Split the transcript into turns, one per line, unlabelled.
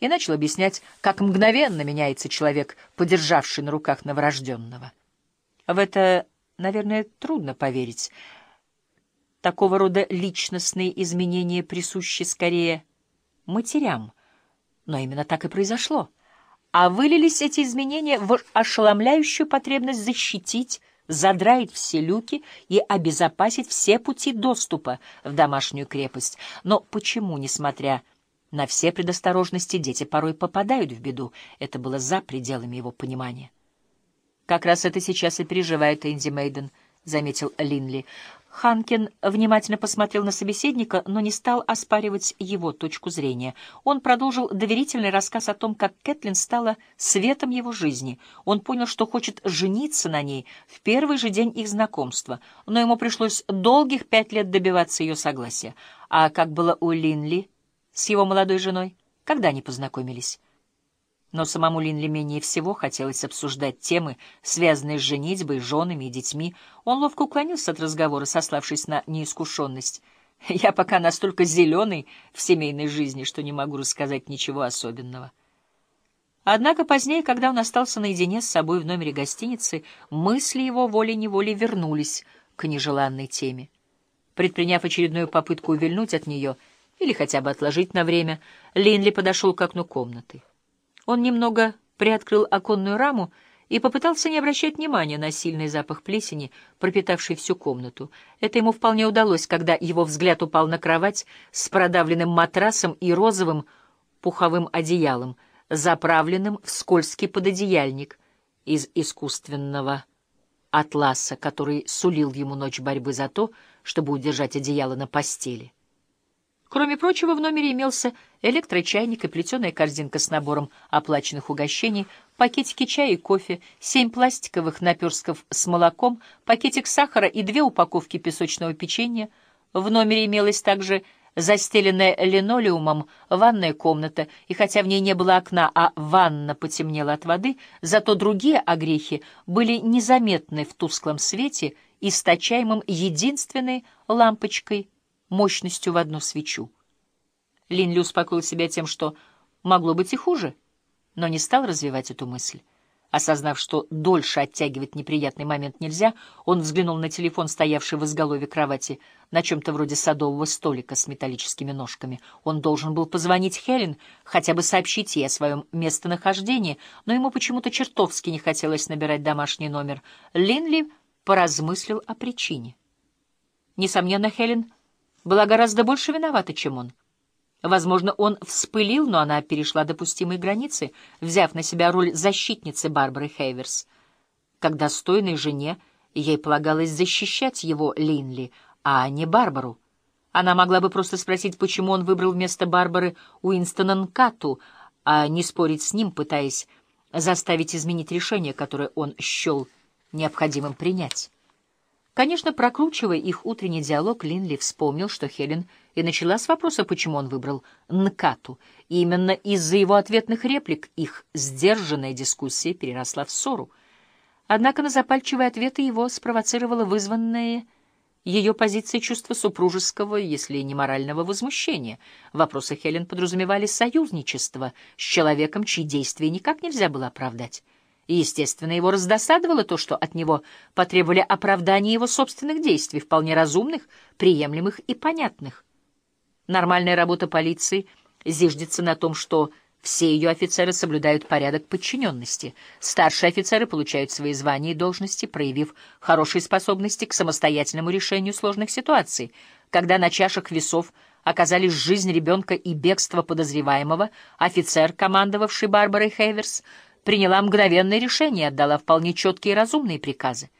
и начал объяснять, как мгновенно меняется человек, подержавший на руках новорожденного. В это, наверное, трудно поверить. Такого рода личностные изменения присущи скорее матерям, но именно так и произошло. А вылились эти изменения в ошеломляющую потребность защитить, задраить все люки и обезопасить все пути доступа в домашнюю крепость. Но почему, несмотря на все предосторожности, дети порой попадают в беду? Это было за пределами его понимания. «Как раз это сейчас и переживает Энди Мейден», — заметил Линли. Ханкин внимательно посмотрел на собеседника, но не стал оспаривать его точку зрения. Он продолжил доверительный рассказ о том, как Кэтлин стала светом его жизни. Он понял, что хочет жениться на ней в первый же день их знакомства, но ему пришлось долгих пять лет добиваться ее согласия. А как было у Линли с его молодой женой? Когда они познакомились? Но самому Линли менее всего хотелось обсуждать темы, связанные с женитьбой, женами и детьми. Он ловко уклонился от разговора, сославшись на неискушенность. «Я пока настолько зеленый в семейной жизни, что не могу рассказать ничего особенного». Однако позднее, когда он остался наедине с собой в номере гостиницы, мысли его волей-неволей вернулись к нежеланной теме. Предприняв очередную попытку увильнуть от нее или хотя бы отложить на время, Линли подошел к окну комнаты. Он немного приоткрыл оконную раму и попытался не обращать внимания на сильный запах плесени, пропитавший всю комнату. Это ему вполне удалось, когда его взгляд упал на кровать с продавленным матрасом и розовым пуховым одеялом, заправленным в скользкий пододеяльник из искусственного атласа, который сулил ему ночь борьбы за то, чтобы удержать одеяло на постели. Кроме прочего, в номере имелся электрочайник и плетеная корзинка с набором оплаченных угощений, пакетики чая и кофе, семь пластиковых наперстков с молоком, пакетик сахара и две упаковки песочного печенья. В номере имелась также застеленная линолеумом ванная комната, и хотя в ней не было окна, а ванна потемнела от воды, зато другие огрехи были незаметны в тусклом свете, источаемом единственной лампочкой мощностью в одну свечу. Линли успокоил себя тем, что могло быть и хуже, но не стал развивать эту мысль. Осознав, что дольше оттягивать неприятный момент нельзя, он взглянул на телефон, стоявший в изголовье кровати, на чем-то вроде садового столика с металлическими ножками. Он должен был позвонить Хелен, хотя бы сообщить ей о своем местонахождении, но ему почему-то чертовски не хотелось набирать домашний номер. Линли поразмыслил о причине. Несомненно, Хелен была гораздо больше виновата, чем он. Возможно, он вспылил, но она перешла допустимые границы, взяв на себя роль защитницы Барбары Хейверс. Как достойной жене ей полагалось защищать его Линли, а не Барбару. Она могла бы просто спросить, почему он выбрал вместо Барбары Уинстона Нкату, а не спорить с ним, пытаясь заставить изменить решение, которое он счел необходимым принять. Конечно, прокручивая их утренний диалог, Линли вспомнил, что Хелен и начала с вопроса, почему он выбрал Нкату. И именно из-за его ответных реплик их сдержанная дискуссия переросла в ссору. Однако на запальчивые ответы его спровоцировало вызванное ее позиция чувства супружеского, если не морального возмущения. Вопросы Хелен подразумевали союзничество с человеком, чьи действия никак нельзя было оправдать. И, естественно, его раздосадовало то, что от него потребовали оправдания его собственных действий, вполне разумных, приемлемых и понятных. Нормальная работа полиции зиждется на том, что все ее офицеры соблюдают порядок подчиненности. Старшие офицеры получают свои звания и должности, проявив хорошие способности к самостоятельному решению сложных ситуаций. Когда на чашах весов оказались жизнь ребенка и бегство подозреваемого, офицер, командовавший Барбарой Хейверс, приняла мгновенное решение и отдала вполне четкие и разумные приказы.